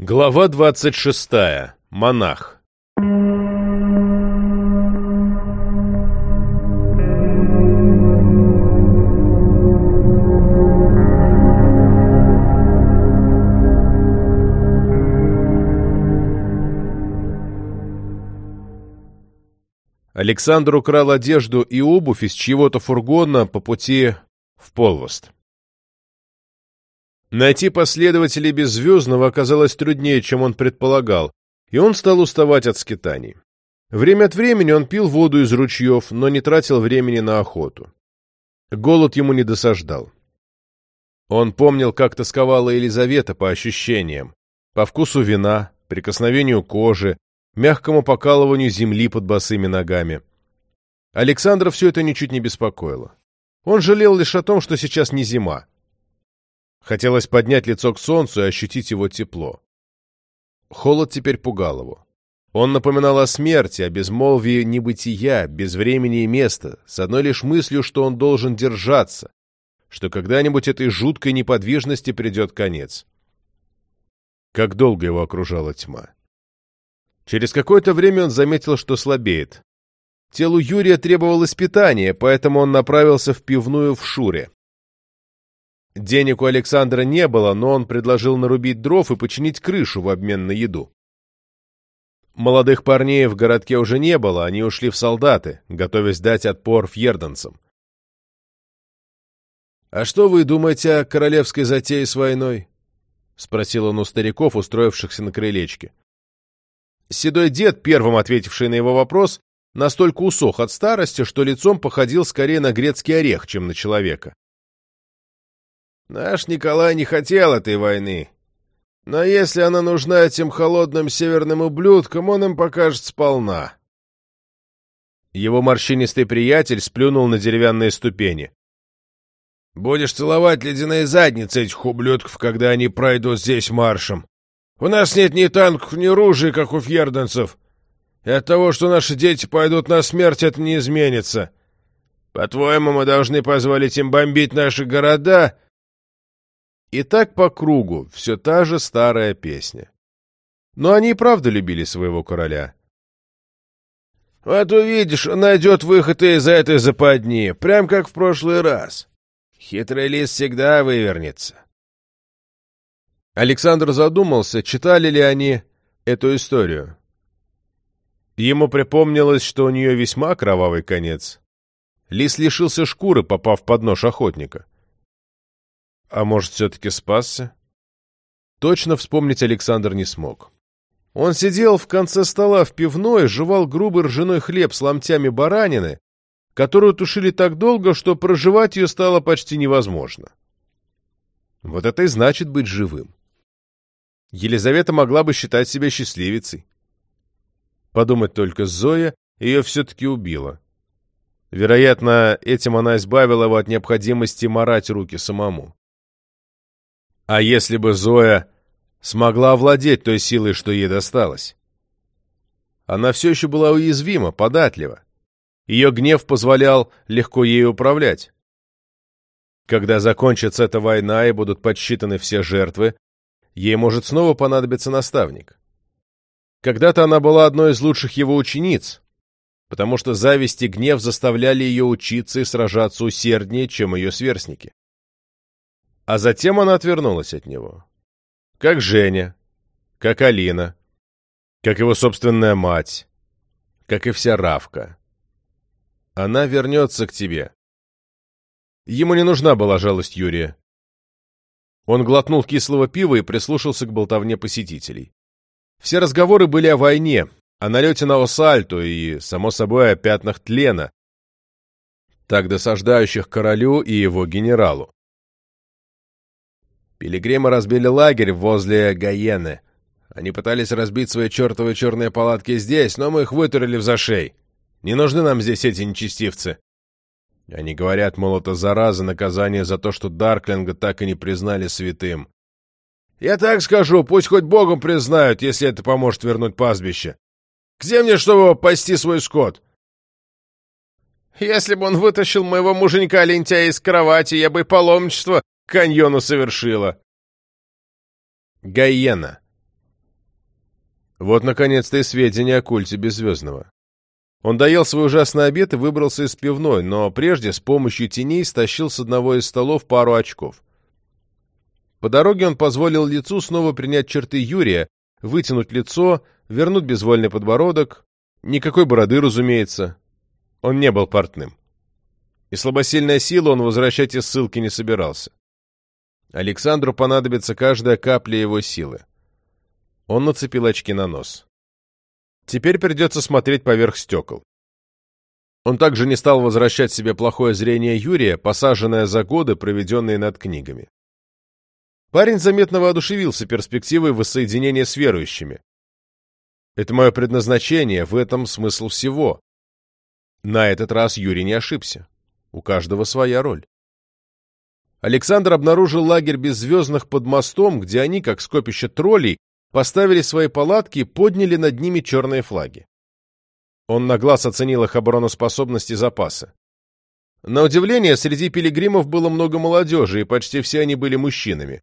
Глава 26. Монах. Александр украл одежду и обувь из чьего-то фургона по пути в Полвост. Найти последователей Беззвездного оказалось труднее, чем он предполагал, и он стал уставать от скитаний. Время от времени он пил воду из ручьев, но не тратил времени на охоту. Голод ему не досаждал. Он помнил, как тосковала Елизавета по ощущениям, по вкусу вина, прикосновению кожи, мягкому покалыванию земли под босыми ногами. Александра все это ничуть не беспокоило. Он жалел лишь о том, что сейчас не зима. Хотелось поднять лицо к солнцу и ощутить его тепло. Холод теперь пугал его. Он напоминал о смерти, о безмолвии небытия, без времени и места, с одной лишь мыслью, что он должен держаться, что когда-нибудь этой жуткой неподвижности придет конец. Как долго его окружала тьма. Через какое-то время он заметил, что слабеет. Телу Юрия требовалось питание, поэтому он направился в пивную в Шуре. Денег у Александра не было, но он предложил нарубить дров и починить крышу в обмен на еду. Молодых парней в городке уже не было, они ушли в солдаты, готовясь дать отпор фьерданцам. «А что вы думаете о королевской затее с войной?» — спросил он у стариков, устроившихся на крылечке. Седой дед, первым ответивший на его вопрос, настолько усох от старости, что лицом походил скорее на грецкий орех, чем на человека. Наш Николай не хотел этой войны. Но если она нужна этим холодным северным ублюдкам, он им покажет сполна. Его морщинистый приятель сплюнул на деревянные ступени. «Будешь целовать ледяные задницы этих ублюдков, когда они пройдут здесь маршем. У нас нет ни танков, ни ружей, как у фьерденцев. И от того, что наши дети пойдут на смерть, это не изменится. По-твоему, мы должны позволить им бомбить наши города?» И так по кругу, все та же старая песня. Но они и правда любили своего короля. «Вот увидишь, найдет выход из этой западни, прям как в прошлый раз. Хитрый лис всегда вывернется». Александр задумался, читали ли они эту историю. Ему припомнилось, что у нее весьма кровавый конец. Лис лишился шкуры, попав под нож охотника. А может, все-таки спасся? Точно вспомнить Александр не смог. Он сидел в конце стола в пивной, жевал грубый ржаной хлеб с ломтями баранины, которую тушили так долго, что проживать ее стало почти невозможно. Вот это и значит быть живым. Елизавета могла бы считать себя счастливицей. Подумать только, Зоя ее все-таки убила. Вероятно, этим она избавила его от необходимости морать руки самому. А если бы Зоя смогла овладеть той силой, что ей досталось? Она все еще была уязвима, податлива. Ее гнев позволял легко ей управлять. Когда закончится эта война и будут подсчитаны все жертвы, ей может снова понадобиться наставник. Когда-то она была одной из лучших его учениц, потому что зависть и гнев заставляли ее учиться и сражаться усерднее, чем ее сверстники. А затем она отвернулась от него. Как Женя, как Алина, как его собственная мать, как и вся Равка. Она вернется к тебе. Ему не нужна была жалость Юрия. Он глотнул кислого пива и прислушался к болтовне посетителей. Все разговоры были о войне, о налете на Осальту и, само собой, о пятнах тлена, так досаждающих королю и его генералу. Пилигримы разбили лагерь возле Гаены. Они пытались разбить свои чертовы черные палатки здесь, но мы их вытурили в зашей. Не нужны нам здесь эти нечестивцы. Они говорят, мол, это зараза наказание за то, что Дарклинга так и не признали святым. Я так скажу, пусть хоть богом признают, если это поможет вернуть пастбище. Где мне, чтобы пасти свой скот? Если бы он вытащил моего муженька-лентяя из кровати, я бы паломничество каньону совершила. Гайена. Вот, наконец-то, и сведения о культе Беззвездного. Он доел свой ужасный обед и выбрался из пивной, но прежде с помощью теней стащил с одного из столов пару очков. По дороге он позволил лицу снова принять черты Юрия, вытянуть лицо, вернуть безвольный подбородок. Никакой бороды, разумеется. Он не был портным. И слабосильная сила он возвращать из ссылки не собирался. Александру понадобится каждая капля его силы. Он нацепил очки на нос. Теперь придется смотреть поверх стекол. Он также не стал возвращать себе плохое зрение Юрия, посаженное за годы, проведенные над книгами. Парень заметно воодушевился перспективой воссоединения с верующими. Это мое предназначение, в этом смысл всего. На этот раз Юрий не ошибся. У каждого своя роль. Александр обнаружил лагерь беззвездных под мостом, где они, как скопище троллей, поставили свои палатки и подняли над ними черные флаги. Он на глаз оценил их обороноспособность и запасы. На удивление, среди пилигримов было много молодежи, и почти все они были мужчинами.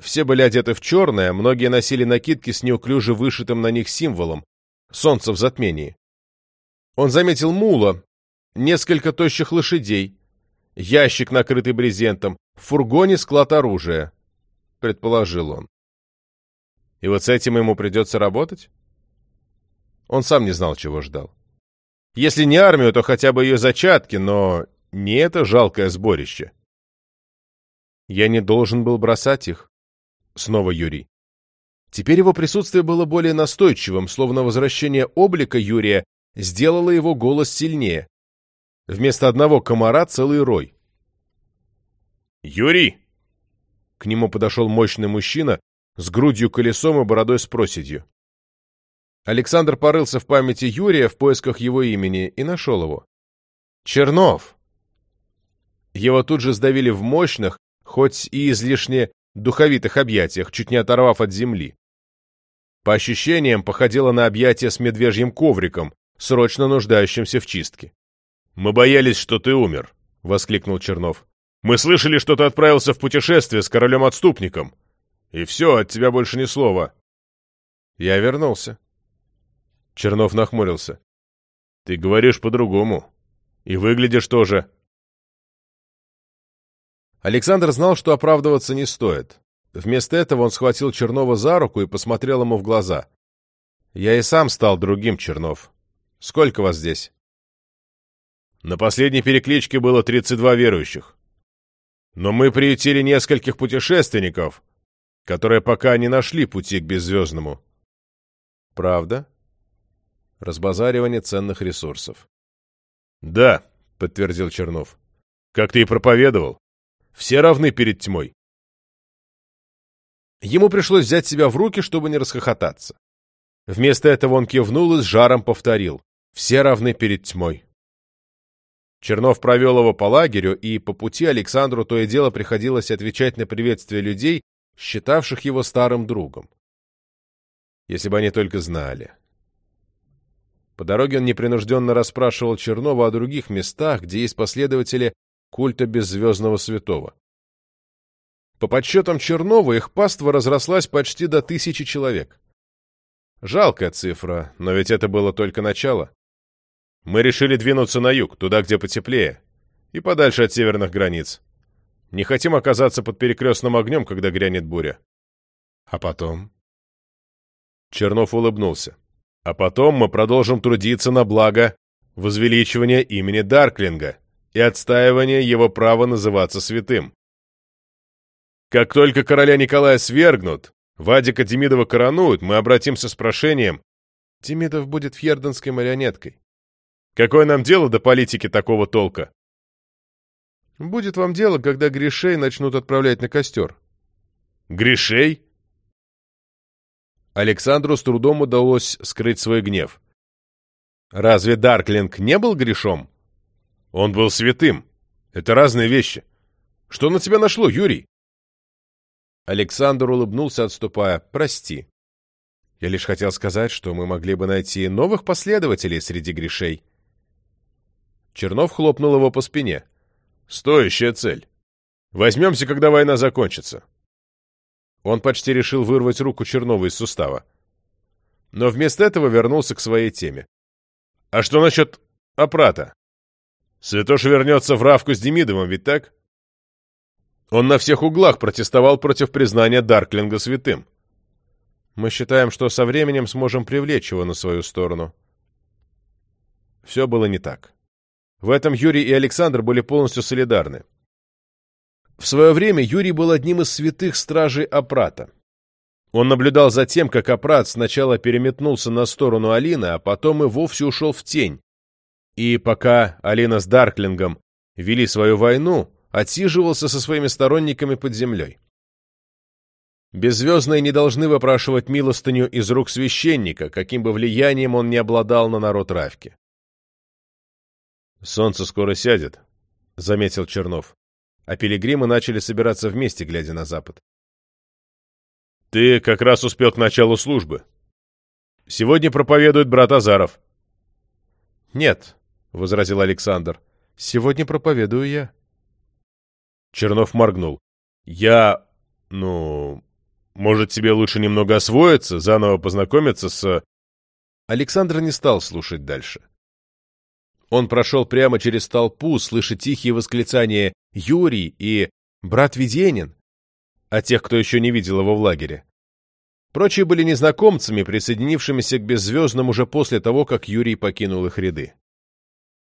Все были одеты в черное, многие носили накидки с неуклюже вышитым на них символом — солнце в затмении. Он заметил мула, несколько тощих лошадей, ящик, накрытый брезентом, в фургоне склад оружия, предположил он. И вот с этим ему придется работать? Он сам не знал, чего ждал. Если не армию, то хотя бы ее зачатки, но не это жалкое сборище. Я не должен был бросать их. Снова Юрий. Теперь его присутствие было более настойчивым, словно возвращение облика Юрия сделало его голос сильнее. Вместо одного комара целый рой. «Юрий!» К нему подошел мощный мужчина с грудью колесом и бородой с проседью. Александр порылся в памяти Юрия в поисках его имени и нашел его. Чернов. Его тут же сдавили в мощных, хоть и излишне духовитых объятиях, чуть не оторвав от земли. По ощущениям, походило на объятие с медвежьим ковриком, срочно нуждающимся в чистке. «Мы боялись, что ты умер», — воскликнул Чернов. «Мы слышали, что ты отправился в путешествие с королем-отступником. И все, от тебя больше ни слова». «Я вернулся». Чернов нахмурился. «Ты говоришь по-другому. И выглядишь тоже». Александр знал, что оправдываться не стоит. Вместо этого он схватил Чернова за руку и посмотрел ему в глаза. «Я и сам стал другим, Чернов. Сколько вас здесь?» На последней перекличке было 32 верующих. Но мы приютили нескольких путешественников, которые пока не нашли пути к беззвездному. Правда? Разбазаривание ценных ресурсов. Да, подтвердил Чернов. Как ты и проповедовал. Все равны перед тьмой. Ему пришлось взять себя в руки, чтобы не расхохотаться. Вместо этого он кивнул и с жаром повторил. Все равны перед тьмой. Чернов провел его по лагерю, и по пути Александру то и дело приходилось отвечать на приветствия людей, считавших его старым другом. Если бы они только знали. По дороге он непринужденно расспрашивал Чернова о других местах, где есть последователи культа беззвездного святого. По подсчетам Чернова, их паства разрослась почти до тысячи человек. Жалкая цифра, но ведь это было только начало. Мы решили двинуться на юг, туда, где потеплее, и подальше от северных границ. Не хотим оказаться под перекрестным огнем, когда грянет буря. А потом? Чернов улыбнулся. А потом мы продолжим трудиться на благо возвеличивания имени Дарклинга и отстаивания его права называться святым. Как только короля Николая свергнут, Вадика Демидова коронуют, мы обратимся с прошением. Демидов будет фьерденской марионеткой. Какое нам дело до политики такого толка? Будет вам дело, когда грешей начнут отправлять на костер. Грешей? Александру с трудом удалось скрыть свой гнев. Разве Дарклинг не был грешом? Он был святым. Это разные вещи. Что на тебя нашло, Юрий? Александр улыбнулся, отступая. Прости. Я лишь хотел сказать, что мы могли бы найти новых последователей среди грешей. Чернов хлопнул его по спине. «Стоящая цель. Возьмемся, когда война закончится». Он почти решил вырвать руку Чернова из сустава. но вместо этого вернулся к своей теме. «А что насчет Апрата? Святош вернется в Равку с Демидовым, ведь так?» Он на всех углах протестовал против признания Дарклинга святым. Мы считаем, что со временем сможем привлечь его на свою сторону. Все было не так. В этом Юрий и Александр были полностью солидарны. В свое время Юрий был одним из святых стражей Апрата. Он наблюдал за тем, как Апрат сначала переметнулся на сторону Алины, а потом и вовсе ушел в тень. И пока Алина с Дарклингом вели свою войну, отсиживался со своими сторонниками под землей. Беззвездные не должны выпрашивать милостыню из рук священника, каким бы влиянием он не обладал на народ Равки. «Солнце скоро сядет», — заметил Чернов. А пилигримы начали собираться вместе, глядя на запад. «Ты как раз успел к началу службы. Сегодня проповедует брат Азаров». «Нет», — возразил Александр, — «сегодня проповедую я». Чернов моргнул. «Я... ну... Может, тебе лучше немного освоиться, заново познакомиться с...» Александр не стал слушать дальше. Он прошел прямо через толпу, слыша тихие восклицания «Юрий» и «Брат Веденин», а тех, кто еще не видел его в лагере. Прочие были незнакомцами, присоединившимися к Беззвездным уже после того, как Юрий покинул их ряды.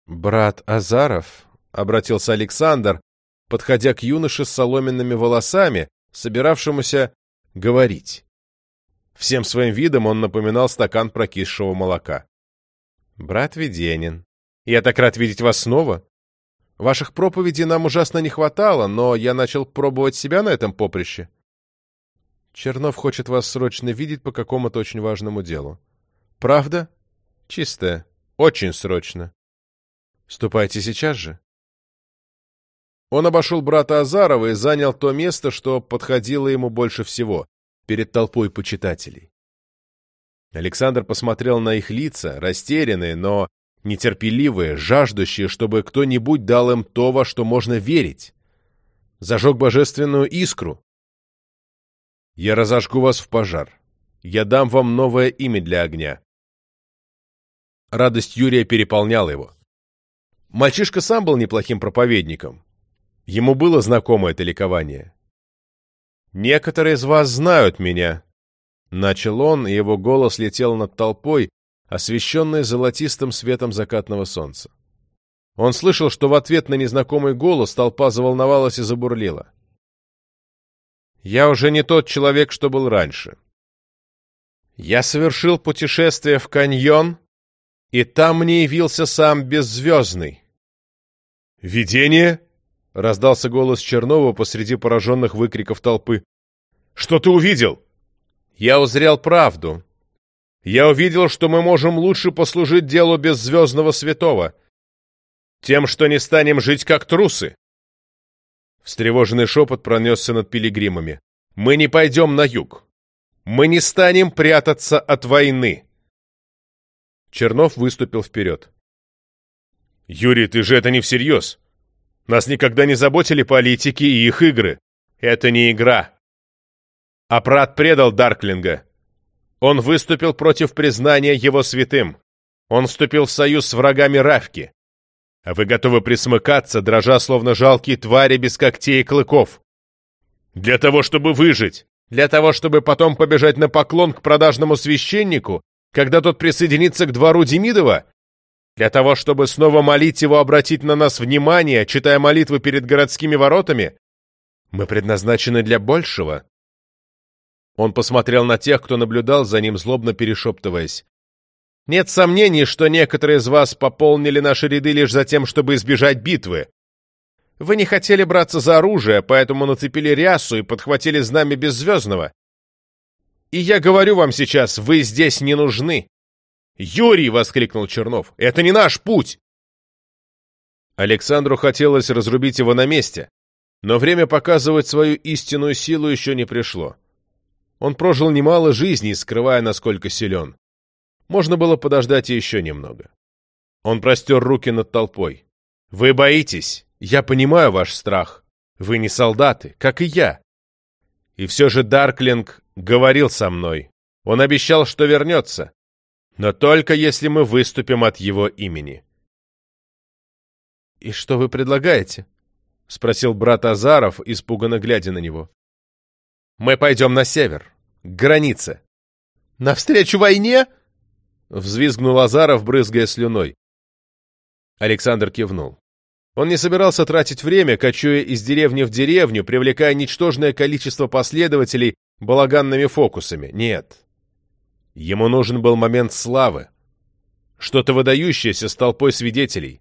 «Брат Азаров», — обратился Александр, подходя к юноше с соломенными волосами, собиравшемуся говорить. Всем своим видом он напоминал стакан прокисшего молока. «Брат Веденин, я так рад видеть вас снова. Ваших проповедей нам ужасно не хватало, но я начал пробовать себя на этом поприще. Чернов хочет вас срочно видеть по какому-то очень важному делу. Правда? Чистое. Очень срочно. Ступайте сейчас же. Он обошел брата Азарова и занял то место, что подходило ему больше всего, перед толпой почитателей. Александр посмотрел на их лица, растерянные, но нетерпеливые, жаждущие, чтобы кто-нибудь дал им то, во что можно верить. Зажег божественную искру. «Я разожгу вас в пожар. Я дам вам новое имя для огня». Радость Юрия переполняла его. Мальчишка сам был неплохим проповедником. Ему было знакомо это ликование. «Некоторые из вас знают меня», — начал он, и его голос летел над толпой, освещенной золотистым светом закатного солнца. Он слышал, что в ответ на незнакомый голос толпа заволновалась и забурлила. «Я уже не тот человек, что был раньше. Я совершил путешествие в каньон, и там мне явился сам Беззвездный». «Видение?» — раздался голос Чернова посреди пораженных выкриков толпы. «Что ты увидел?» «Я узрел правду», я увидел, что мы можем лучше послужить делу беззвездного святого. Тем, что не станем жить как трусы. Встревоженный шепот пронесся над пилигримами. Мы не пойдем на юг. Мы не станем прятаться от войны. Чернов выступил вперед. «Юрий, ты же это не всерьез. Нас никогда не заботили политики и их игры. Это не игра. Апрат предал Дарклинга. Он выступил против признания его святым. Он вступил в союз с врагами Равки. А вы готовы присмыкаться, дрожа словно жалкие твари без когтей и клыков. Для того, чтобы выжить. Для того, чтобы потом побежать на поклон к продажному священнику, когда тот присоединится к двору Демидова? Для того, чтобы снова молить его обратить на нас внимание, читая молитвы перед городскими воротами? Мы предназначены для большего. Он посмотрел на тех, кто наблюдал за ним, злобно перешептываясь. «Нет сомнений, что некоторые из вас пополнили наши ряды лишь за тем, чтобы избежать битвы. Вы не хотели браться за оружие, поэтому нацепили рясу и подхватили знамя Беззвездного. И я говорю вам сейчас, вы здесь не нужны!» «Юрий!» — воскликнул Чернов. «Это не наш путь!» Александру хотелось разрубить его на месте, но время показывать свою истинную силу еще не пришло. Он прожил немало жизней, скрывая, насколько силен. Можно было подождать еще немного. Он простер руки над толпой. «Вы боитесь. Я понимаю ваш страх. Вы не солдаты, как и я. И все же Дарклинг говорил со мной. Он обещал, что вернется. Но только если мы выступим от его имени. «И что вы предлагаете?» — спросил брат Азаров, испуганно глядя на него. «Мы пойдем на север, к границе». «Навстречу войне?» — взвизгнул Азаров, брызгая слюной. Александр кивнул. Он не собирался тратить время, кочуя из деревни в деревню, привлекая ничтожное количество последователей балаганными фокусами. Нет. Ему нужен был момент славы. Что-то выдающееся с толпой свидетелей.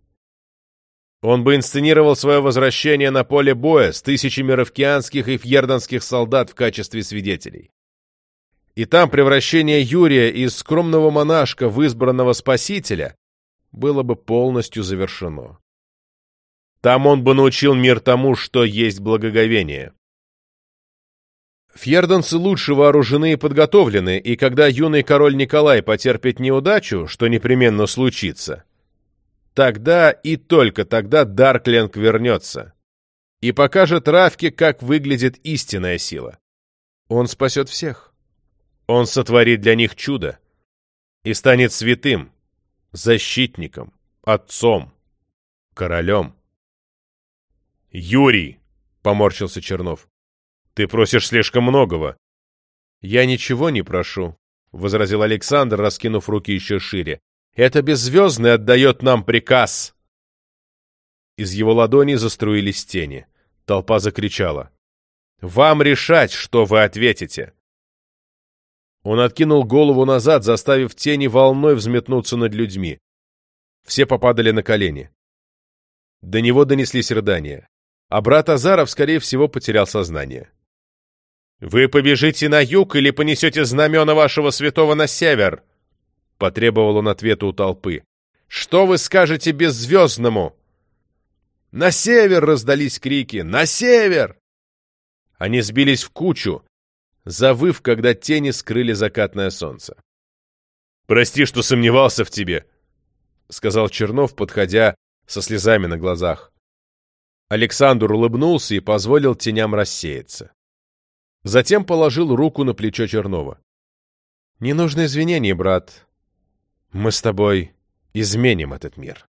Он бы инсценировал свое возвращение на поле боя с тысячами ровкианских и фьерданских солдат в качестве свидетелей. И там превращение Юрия из скромного монашка в избранного спасителя было бы полностью завершено. Там он бы научил мир тому, что есть благоговение. Фьерданцы лучше вооружены и подготовлены, и когда юный король Николай потерпит неудачу, что непременно случится, Тогда и только тогда Даркленг вернется и покажет Равке, как выглядит истинная сила. Он спасет всех. Он сотворит для них чудо и станет святым, защитником, отцом, королем. «Юрий!» — поморщился Чернов. «Ты просишь слишком многого». «Я ничего не прошу», — возразил Александр, раскинув руки еще шире. Это беззвездный отдает нам приказ!» Из его ладони заструились тени. Толпа закричала. «Вам решать, что вы ответите!» Он откинул голову назад, заставив тени волной взметнуться над людьми. Все попадали на колени. До него донеслись рыдания. А брат Азаров, скорее всего, потерял сознание. «Вы побежите на юг или понесете знамена вашего святого на север?» — потребовал он ответа у толпы. «Что вы скажете беззвездному?» «На север!» — раздались крики. «На север!» Они сбились в кучу, завыв, когда тени скрыли закатное солнце. «Прости, что сомневался в тебе», — сказал Чернов, подходя со слезами на глазах. Александр улыбнулся и позволил теням рассеяться. Затем положил руку на плечо Чернова. «Не нужно извинений, брат. Мы с тобой изменим этот мир.